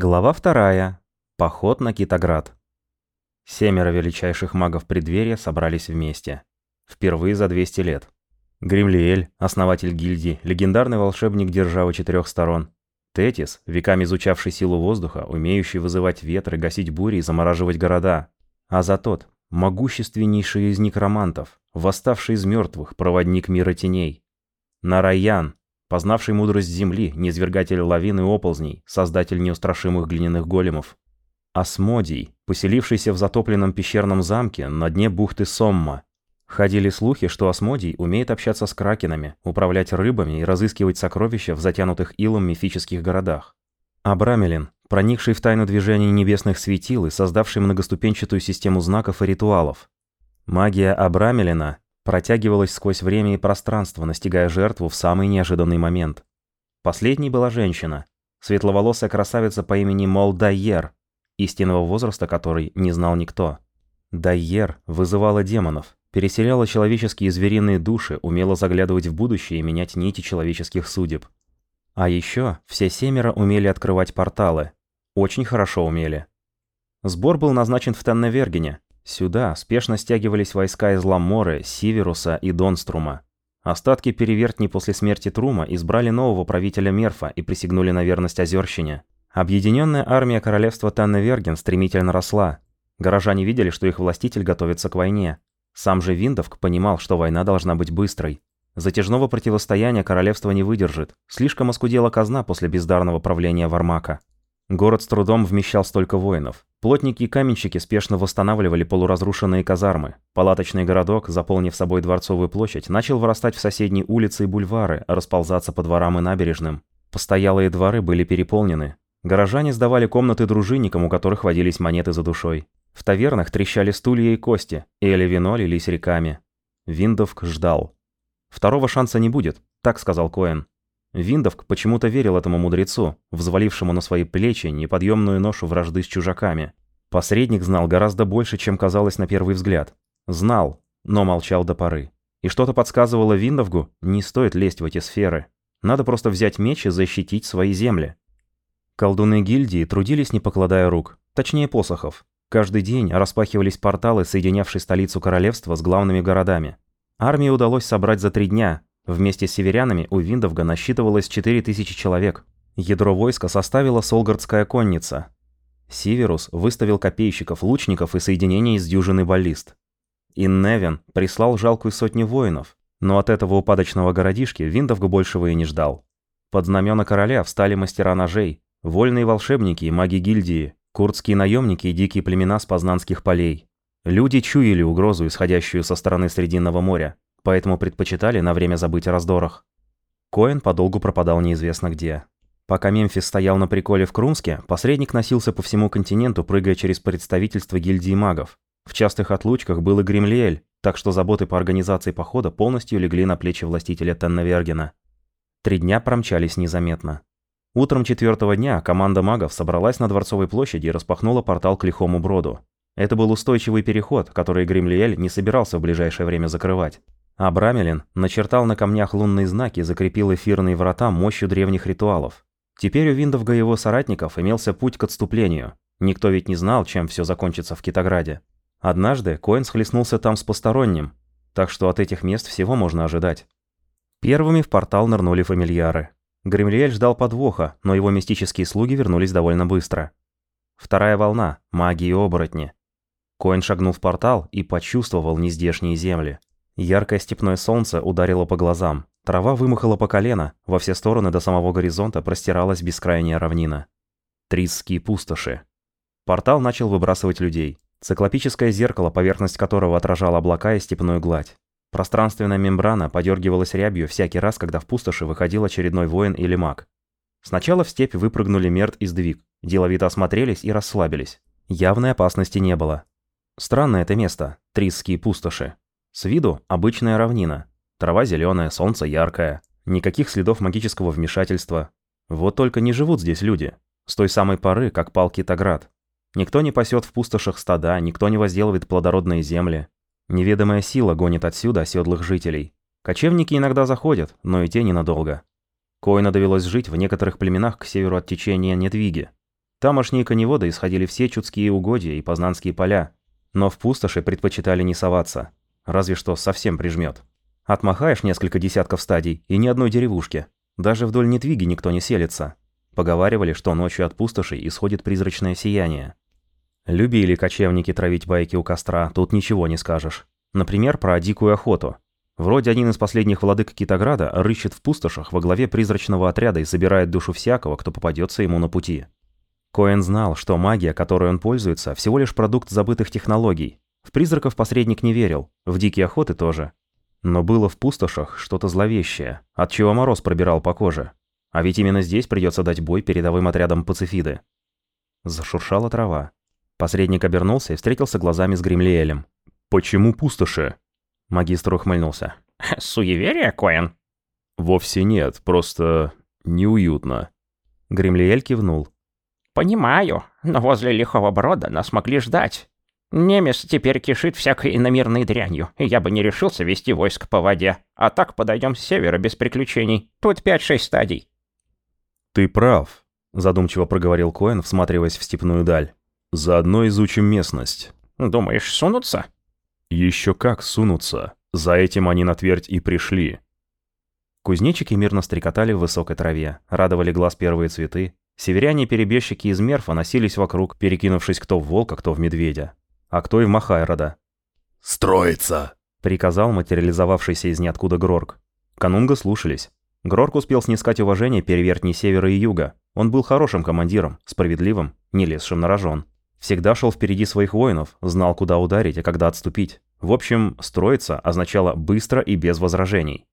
Глава вторая. Поход на Китоград. Семеро величайших магов преддверия собрались вместе. Впервые за 200 лет. Гримлиэль, основатель гильдии, легендарный волшебник державы четырех сторон. Тетис, веками изучавший силу воздуха, умеющий вызывать ветры, гасить бури и замораживать города. А за тот, могущественнейший из некромантов, восставший из мертвых, проводник мира теней. Нараян, познавший мудрость земли, низвергатель лавин и оползней, создатель неустрашимых глиняных големов. Асмодий, поселившийся в затопленном пещерном замке на дне бухты Сомма. Ходили слухи, что Асмодий умеет общаться с кракенами, управлять рыбами и разыскивать сокровища в затянутых илом мифических городах. Абрамелин, проникший в тайну движения небесных светил и создавший многоступенчатую систему знаков и ритуалов. Магия Абрамелина протягивалась сквозь время и пространство, настигая жертву в самый неожиданный момент. Последней была женщина, светловолосая красавица по имени Мол Дайер, истинного возраста которой не знал никто. Дайер вызывала демонов, переселяла человеческие и звериные души, умела заглядывать в будущее и менять нити человеческих судеб. А еще все семеро умели открывать порталы. Очень хорошо умели. Сбор был назначен в Тенневергене, Сюда спешно стягивались войска из Ламоры, Сиверуса и Донструма. Остатки перевертней после смерти Трума избрали нового правителя Мерфа и присягнули на верность Озерщине. Объединенная армия королевства Танневерген стремительно росла. Горожане видели, что их властитель готовится к войне. Сам же Виндовк понимал, что война должна быть быстрой. Затяжного противостояния королевство не выдержит. Слишком оскудела казна после бездарного правления Вармака. Город с трудом вмещал столько воинов. Плотники и каменщики спешно восстанавливали полуразрушенные казармы. Палаточный городок, заполнив собой Дворцовую площадь, начал вырастать в соседние улицы и бульвары, расползаться по дворам и набережным. Постоялые дворы были переполнены. Горожане сдавали комнаты дружинникам, у которых водились монеты за душой. В тавернах трещали стулья и кости, и или вино лились реками. Виндовк ждал. «Второго шанса не будет», — так сказал Коэн. Виндовк почему-то верил этому мудрецу, взвалившему на свои плечи неподъемную ношу вражды с чужаками. Посредник знал гораздо больше, чем казалось на первый взгляд. Знал, но молчал до поры. И что-то подсказывало Виндовгу, не стоит лезть в эти сферы. Надо просто взять меч и защитить свои земли. Колдуны гильдии трудились не покладая рук, точнее посохов. Каждый день распахивались порталы, соединявшие столицу королевства с главными городами. Армии удалось собрать за три дня, Вместе с северянами у Виндовга насчитывалось 4000 человек. Ядро войска составила Солгардская конница. Сиверус выставил копейщиков, лучников и соединений из дюжины баллист. Инневен прислал жалкую сотню воинов, но от этого упадочного городишки Виндовг большего и не ждал. Под знамена короля встали мастера ножей, вольные волшебники и маги гильдии, курдские наемники и дикие племена с познанских полей. Люди чуяли угрозу, исходящую со стороны Срединного моря, поэтому предпочитали на время забыть о раздорах. Коэн подолгу пропадал неизвестно где. Пока Мемфис стоял на приколе в Крунске, посредник носился по всему континенту, прыгая через представительство гильдии магов. В частых отлучках был и Гримлиэль, так что заботы по организации похода полностью легли на плечи властителя Теннавергена. Три дня промчались незаметно. Утром четвертого дня команда магов собралась на Дворцовой площади и распахнула портал к Лихому Броду. Это был устойчивый переход, который Гримлиэль не собирался в ближайшее время закрывать. Абрамелин начертал на камнях лунные знаки и закрепил эфирные врата мощью древних ритуалов. Теперь у Виндовга и его соратников имелся путь к отступлению. Никто ведь не знал, чем все закончится в Китограде. Однажды Коэн схлестнулся там с посторонним, так что от этих мест всего можно ожидать. Первыми в портал нырнули фамильяры. Гремлиэль ждал подвоха, но его мистические слуги вернулись довольно быстро. Вторая волна – магии и оборотни. Коэн шагнул в портал и почувствовал нездешние земли. Яркое степное солнце ударило по глазам. Трава вымахала по колено, во все стороны до самого горизонта простиралась бескрайняя равнина. Трисские пустоши. Портал начал выбрасывать людей. Циклопическое зеркало, поверхность которого отражала облака и степную гладь. Пространственная мембрана подергивалась рябью всякий раз, когда в пустоши выходил очередной воин или маг. Сначала в степь выпрыгнули Мерт и Сдвиг, деловито осмотрелись и расслабились. Явной опасности не было. Странное это место, Трисские пустоши. С виду обычная равнина. Трава зеленая, солнце яркое. Никаких следов магического вмешательства. Вот только не живут здесь люди. С той самой поры, как пал Китоград. Никто не пасет в пустошах стада, никто не возделывает плодородные земли. Неведомая сила гонит отсюда оседлых жителей. Кочевники иногда заходят, но и те ненадолго. Коина довелось жить в некоторых племенах к северу от течения Недвиги. Тамошние коневоды исходили все чудские угодья и познанские поля, но в пустоши предпочитали не соваться, разве что совсем прижмет. Отмахаешь несколько десятков стадий и ни одной деревушки. Даже вдоль Нетвиги никто не селится. Поговаривали, что ночью от пустоши исходит призрачное сияние. Любили кочевники травить байки у костра, тут ничего не скажешь. Например, про дикую охоту. Вроде один из последних владык Китограда рыщет в пустошах во главе призрачного отряда и собирает душу всякого, кто попадется ему на пути. Коэн знал, что магия, которой он пользуется, всего лишь продукт забытых технологий. В призраков посредник не верил, в дикие охоты тоже. Но было в пустошах что-то зловещее, от чего мороз пробирал по коже. А ведь именно здесь придется дать бой передовым отрядам пацифиды. Зашуршала трава. Посредник обернулся и встретился глазами с Гримлиэлем. «Почему пустоши?» Магистр ухмыльнулся. «Суеверие, Коэн?» «Вовсе нет, просто неуютно». Гримлиэль кивнул. «Понимаю, но возле лихого брода нас могли ждать. Немец теперь кишит всякой иномерной дрянью, и я бы не решился вести войск по воде. А так подойдем с севера без приключений. Тут пять-шесть стадий». «Ты прав», — задумчиво проговорил Коэн, всматриваясь в степную даль. «Заодно изучим местность». «Думаешь, сунутся?» «Еще как сунутся. За этим они на твердь и пришли». Кузнечики мирно стрекотали в высокой траве, радовали глаз первые цветы, Северяне-перебежчики из Мерфа носились вокруг, перекинувшись кто в волка, кто в медведя. А кто и в Махайрода. «Строится!» — приказал материализовавшийся из ниоткуда Грорк. Канунга слушались. Грорк успел снискать уважение перевертней севера и юга. Он был хорошим командиром, справедливым, не лезшим на рожон. Всегда шел впереди своих воинов, знал, куда ударить и когда отступить. В общем, строиться означало быстро и без возражений.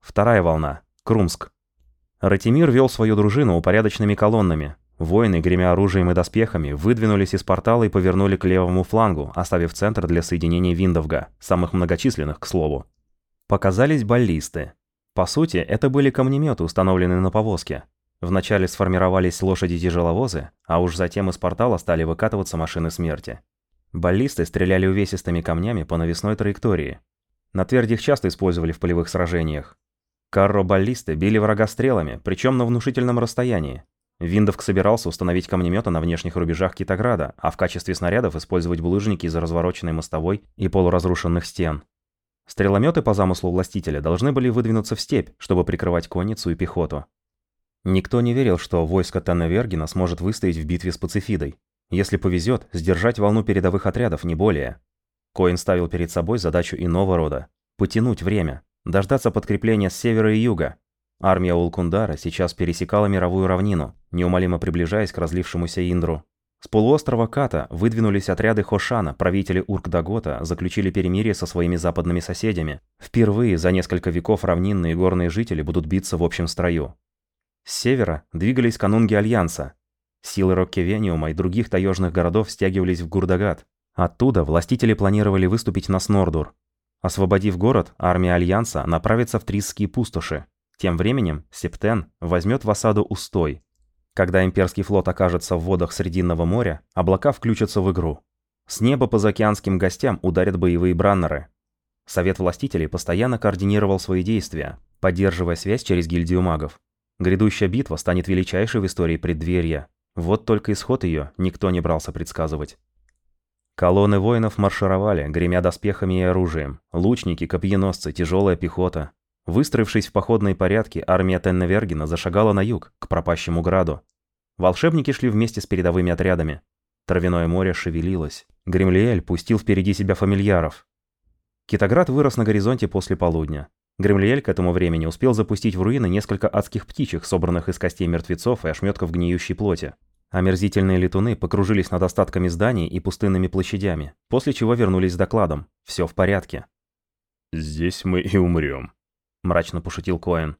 Вторая волна. Крумск. Ратимир вел свою дружину упорядоченными колоннами. Воины, гремя оружием и доспехами, выдвинулись из портала и повернули к левому флангу, оставив центр для соединения Виндовга, самых многочисленных, к слову. Показались баллисты. По сути, это были камнеметы, установленные на повозке. Вначале сформировались лошади-тяжеловозы, а уж затем из портала стали выкатываться машины смерти. Баллисты стреляли увесистыми камнями по навесной траектории. На твердь часто использовали в полевых сражениях. Карро-баллисты били врага стрелами, причем на внушительном расстоянии. Виндовк собирался установить камнеметы на внешних рубежах Китограда, а в качестве снарядов использовать булыжники из развороченной мостовой и полуразрушенных стен. Стрелометы по замыслу властителя должны были выдвинуться в степь, чтобы прикрывать конницу и пехоту. Никто не верил, что войско Танневергена сможет выстоять в битве с Пацифидой. Если повезет, сдержать волну передовых отрядов, не более. Коин ставил перед собой задачу иного рода – потянуть время, Дождаться подкрепления с севера и юга. Армия Улкундара сейчас пересекала мировую равнину, неумолимо приближаясь к разлившемуся Индру. С полуострова Ката выдвинулись отряды Хошана, правители Уркдагота заключили перемирие со своими западными соседями. Впервые за несколько веков равнинные горные жители будут биться в общем строю. С севера двигались канунги Альянса. Силы Роккевениума и других таежных городов стягивались в Гурдагат. Оттуда властители планировали выступить на Снордур, Освободив город, армия Альянса направится в Трисские пустоши. Тем временем Септен возьмет в осаду Устой. Когда имперский флот окажется в водах Срединного моря, облака включатся в игру. С неба по заокеанским гостям ударят боевые браннеры. Совет властителей постоянно координировал свои действия, поддерживая связь через гильдию магов. Грядущая битва станет величайшей в истории преддверия. Вот только исход ее никто не брался предсказывать. Колонны воинов маршировали, гремя доспехами и оружием. Лучники, копьеносцы, тяжелая пехота. Выстроившись в походные порядки, армия Тенневергена зашагала на юг, к пропащему граду. Волшебники шли вместе с передовыми отрядами. Травяное море шевелилось. Гремлиэль пустил впереди себя фамильяров. Китоград вырос на горизонте после полудня. Гремлиэль к этому времени успел запустить в руины несколько адских птичек, собранных из костей мертвецов и ошметков гниющей плоти. Омерзительные летуны покружились над остатками зданий и пустынными площадями, после чего вернулись с докладом. Все в порядке. «Здесь мы и умрем», — мрачно пошутил Коэн.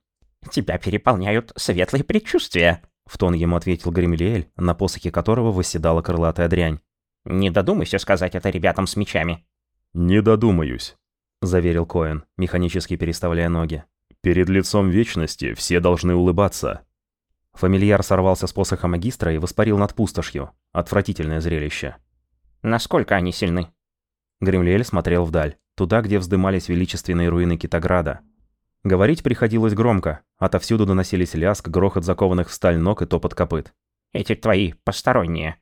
«Тебя переполняют светлые предчувствия», — в тон ему ответил Гремелиэль, на посохе которого восседала крылатая дрянь. «Не додумайся сказать это ребятам с мечами». «Не додумаюсь», — заверил Коэн, механически переставляя ноги. «Перед лицом вечности все должны улыбаться». Фамильяр сорвался с посоха магистра и воспарил над пустошью. Отвратительное зрелище. «Насколько они сильны?» Гремлиэль смотрел вдаль, туда, где вздымались величественные руины Китограда. Говорить приходилось громко, отовсюду доносились лязг, грохот закованных в сталь ног и топот копыт. Эти твои посторонние.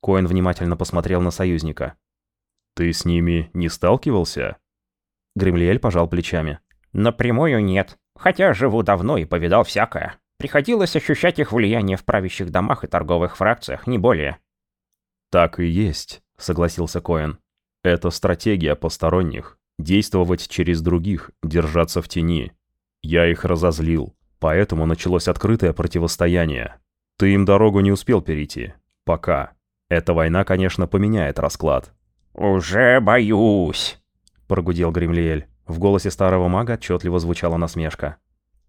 Коэн внимательно посмотрел на союзника. «Ты с ними не сталкивался?» Гремлиэль пожал плечами. «Напрямую нет. Хотя живу давно и повидал всякое. Приходилось ощущать их влияние в правящих домах и торговых фракциях, не более». «Так и есть», — согласился Коэн. «Это стратегия посторонних. Действовать через других, держаться в тени. Я их разозлил, поэтому началось открытое противостояние. Ты им дорогу не успел перейти. Пока. Эта война, конечно, поменяет расклад. «Уже боюсь», — прогудел Гремлиэль. В голосе старого мага отчетливо звучала насмешка.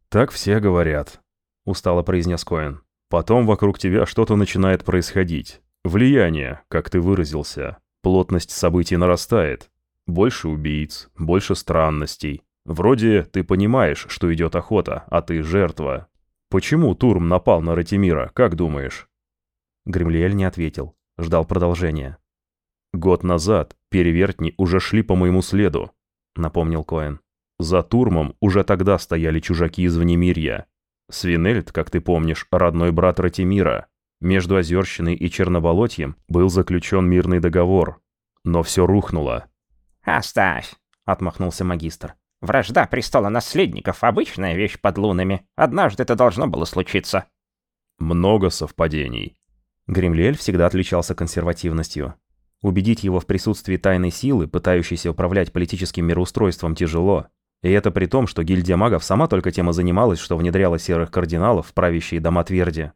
«Так все говорят», — устало произнес Коэн. «Потом вокруг тебя что-то начинает происходить. Влияние, как ты выразился. Плотность событий нарастает. Больше убийц, больше странностей. Вроде ты понимаешь, что идет охота, а ты жертва. Почему Турм напал на Ратимира, как думаешь?» Гремлиэль не ответил, ждал продолжения. «Год назад перевертни уже шли по моему следу», — напомнил Коэн. «За Турмом уже тогда стояли чужаки из Внемирья. Свинельд, как ты помнишь, родной брат Ратимира. Между Озерщиной и Черноболотьем был заключен мирный договор. Но все рухнуло». «Оставь», — отмахнулся магистр. Вражда престола наследников — обычная вещь под лунами. Однажды это должно было случиться. Много совпадений. Гремлиэль всегда отличался консервативностью. Убедить его в присутствии тайной силы, пытающейся управлять политическим мироустройством, тяжело. И это при том, что гильдия магов сама только тем и занималась, что внедряла серых кардиналов в правящие дома Тверди.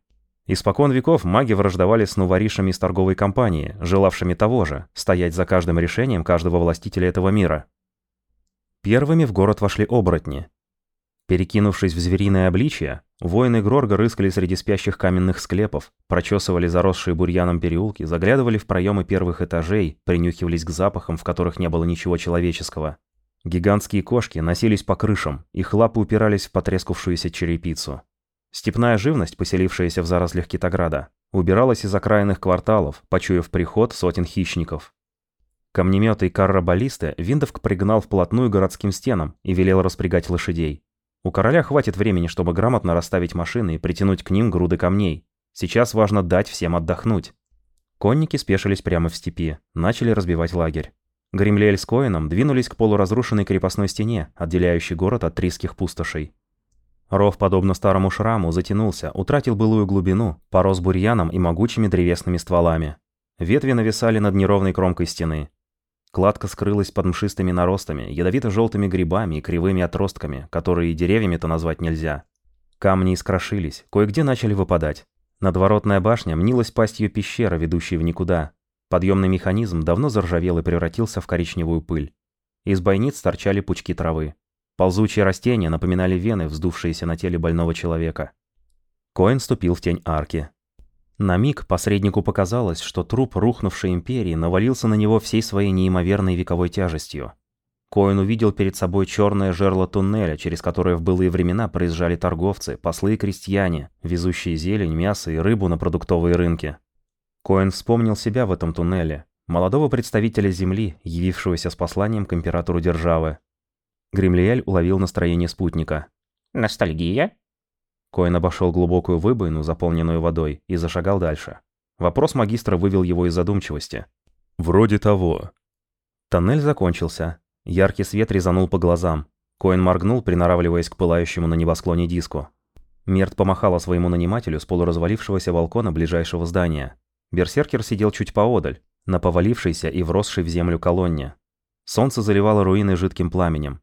Испокон веков маги враждовали с нуворишами из торговой компании, желавшими того же, стоять за каждым решением каждого властителя этого мира. Первыми в город вошли оборотни. Перекинувшись в звериное обличье, воины Грорга рыскали среди спящих каменных склепов, прочесывали заросшие бурьяном переулки, заглядывали в проемы первых этажей, принюхивались к запахам, в которых не было ничего человеческого. Гигантские кошки носились по крышам, их лапы упирались в потрескавшуюся черепицу. Степная живность, поселившаяся в зарослях Китограда, убиралась из окраинных кварталов, почуяв приход сотен хищников. Камнеметы и каррабалисты Виндовк пригнал вплотную городским стенам и велел распрягать лошадей. У короля хватит времени, чтобы грамотно расставить машины и притянуть к ним груды камней. Сейчас важно дать всем отдохнуть. Конники спешились прямо в степи, начали разбивать лагерь. Гремлиэль с Коином двинулись к полуразрушенной крепостной стене, отделяющей город от триских пустошей. Ров, подобно старому шраму, затянулся, утратил былую глубину, порос бурьяном и могучими древесными стволами. Ветви нависали над неровной кромкой стены. Кладка скрылась под мшистыми наростами, ядовито-желтыми грибами и кривыми отростками, которые деревьями-то назвать нельзя. Камни искрошились, кое-где начали выпадать. Надворотная башня мнилась пастью пещера, ведущей в никуда. Подъемный механизм давно заржавел и превратился в коричневую пыль. Из бойниц торчали пучки травы. Ползучие растения напоминали вены, вздувшиеся на теле больного человека. Коэн ступил в тень арки. На миг посреднику показалось, что труп рухнувшей империи навалился на него всей своей неимоверной вековой тяжестью. Коэн увидел перед собой черное жерло туннеля, через которое в былые времена проезжали торговцы, послы и крестьяне, везущие зелень, мясо и рыбу на продуктовые рынки. Коэн вспомнил себя в этом туннеле, молодого представителя Земли, явившегося с посланием к императору державы. Гремлиэль уловил настроение спутника. «Ностальгия?» Коэн обошел глубокую выбоину, заполненную водой, и зашагал дальше. Вопрос магистра вывел его из задумчивости. «Вроде того». Тоннель закончился. Яркий свет резанул по глазам. Коэн моргнул, приноравливаясь к пылающему на небосклоне диску. Мерт помахала своему нанимателю с полуразвалившегося балкона ближайшего здания. Берсеркер сидел чуть поодаль, на повалившейся и вросшей в землю колонне. Солнце заливало руины жидким пламенем.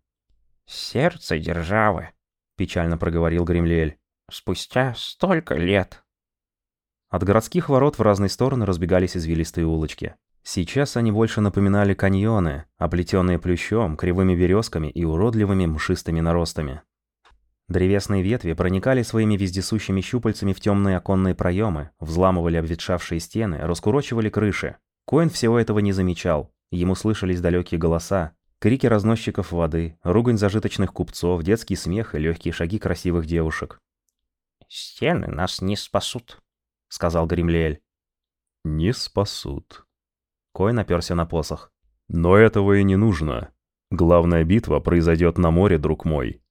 «Сердце державы», — печально проговорил Гремлиэль. Спустя столько лет. От городских ворот в разные стороны разбегались извилистые улочки. Сейчас они больше напоминали каньоны, оплетенные плющом, кривыми березками и уродливыми мшистыми наростами. Древесные ветви проникали своими вездесущими щупальцами в темные оконные проемы, взламывали обветшавшие стены, раскурочивали крыши. Коин всего этого не замечал. Ему слышались далекие голоса, крики разносчиков воды, ругань зажиточных купцов, детский смех и легкие шаги красивых девушек. «Стены нас не спасут», — сказал Гримлиэль. «Не спасут». Кой наперся на посох. «Но этого и не нужно. Главная битва произойдет на море, друг мой.